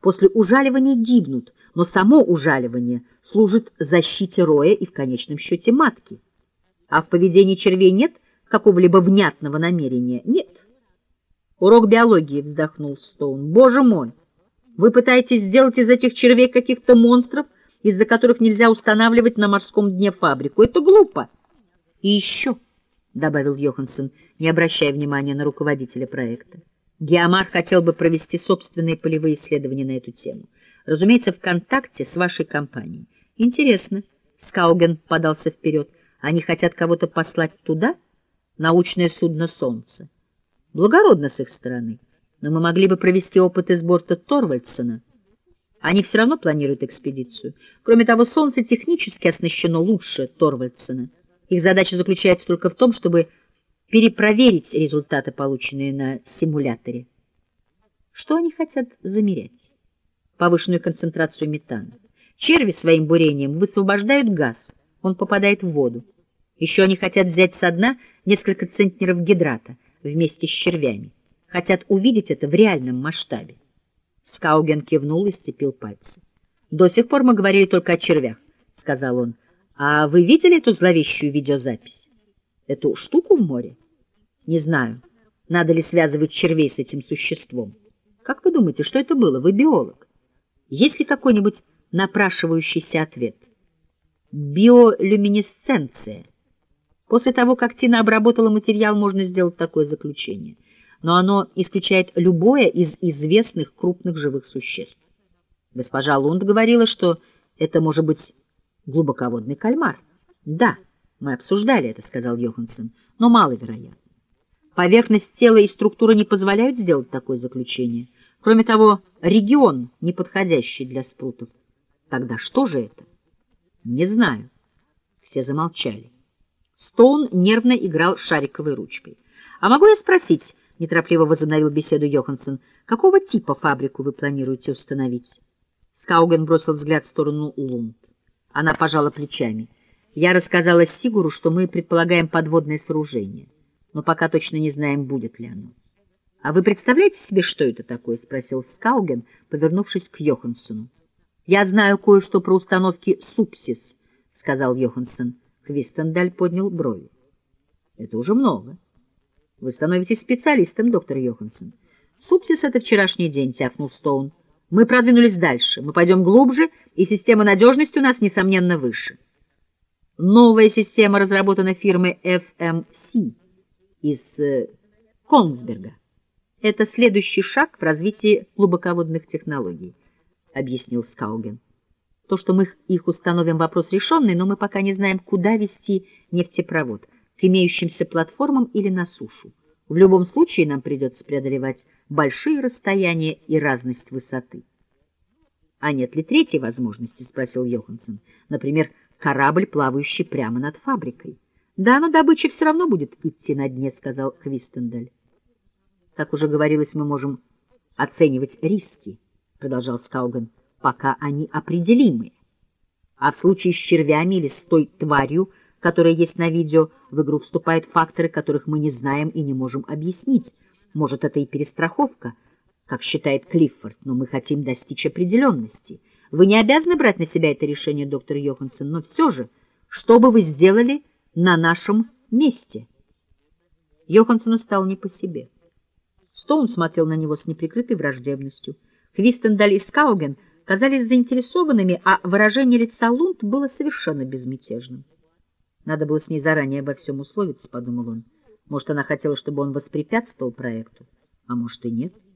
после ужаливания гибнут, но само ужаливание служит защите роя и в конечном счете матки. А в поведении червей нет какого-либо внятного намерения? Нет. Урок биологии, вздохнул Стоун. Боже мой! Вы пытаетесь сделать из этих червей каких-то монстров, из-за которых нельзя устанавливать на морском дне фабрику. Это глупо. И еще, — добавил Йоханссон, не обращая внимания на руководителя проекта, Геомар хотел бы провести собственные полевые исследования на эту тему. Разумеется, в контакте с вашей компанией. Интересно. Скауген подался вперед. Они хотят кого-то послать туда? Научное судно «Солнце». Благородно с их стороны. Но мы могли бы провести опыты с борта Торвальдсона. Они все равно планируют экспедицию. Кроме того, Солнце технически оснащено лучше Торвальдсона. Их задача заключается только в том, чтобы перепроверить результаты, полученные на симуляторе. Что они хотят замерять? Повышенную концентрацию метана. Черви своим бурением высвобождают газ, он попадает в воду. Еще они хотят взять со дна несколько центнеров гидрата вместе с червями. Хотят увидеть это в реальном масштабе. Скауген кивнул и сцепил пальцы. «До сих пор мы говорили только о червях», — сказал он. «А вы видели эту зловещую видеозапись?» Эту штуку в море? Не знаю, надо ли связывать червей с этим существом. Как вы думаете, что это было? Вы биолог. Есть ли какой-нибудь напрашивающийся ответ? Биолюминесценция. После того, как Тина обработала материал, можно сделать такое заключение. Но оно исключает любое из известных крупных живых существ. Госпожа Лунд говорила, что это может быть глубоководный кальмар. Да. Мы обсуждали это, сказал Йоханссон, но маловероятно. Поверхность тела и структура не позволяют сделать такое заключение. Кроме того, регион неподходящий для спрутов. Тогда что же это? Не знаю. Все замолчали. Стоун нервно играл шариковой ручкой. А могу я спросить, неторопливо возобновил беседу Йоханссон, какого типа фабрику вы планируете установить? Скауген бросил взгляд в сторону Лунд. Она пожала плечами. Я рассказала Сигуру, что мы предполагаем подводное сооружение, но пока точно не знаем, будет ли оно. — А вы представляете себе, что это такое? — спросил Скауген, повернувшись к Йоханссону. — Я знаю кое-что про установки «Супсис», — сказал Йоханссон. Квистендаль поднял брови. — Это уже много. Вы становитесь специалистом, доктор Йоханссон. — Супсис — это вчерашний день, — тяпнул Стоун. Мы продвинулись дальше, мы пойдем глубже, и система надежности у нас, несомненно, выше. — Новая система разработана фирмой FMC из э, Консберга. Это следующий шаг в развитии глубоководных технологий, объяснил Скауген. То, что мы их установим, вопрос решенный, но мы пока не знаем, куда вести нефтепровод, к имеющимся платформам или на сушу. В любом случае нам придется преодолевать большие расстояния и разность высоты. — А нет ли третьей возможности? — спросил Йоханссон. — Например, корабль, плавающий прямо над фабрикой. — Да, но добыча все равно будет идти на дне, — сказал Хвистендель. — Как уже говорилось, мы можем оценивать риски, — продолжал Скауган, — пока они определимые. А в случае с червями или с той тварью, которая есть на видео, в игру вступают факторы, которых мы не знаем и не можем объяснить. Может, это и перестраховка, как считает Клиффорд, но мы хотим достичь определенности — вы не обязаны брать на себя это решение, доктор Йоханссон, но все же, что бы вы сделали на нашем месте? Йоханссону стал не по себе. Стоун смотрел на него с неприкрытой враждебностью. Хвистендаль и Скауген казались заинтересованными, а выражение лица Лунд было совершенно безмятежным. Надо было с ней заранее обо всем условиться, — подумал он. Может, она хотела, чтобы он воспрепятствовал проекту, а может и нет. —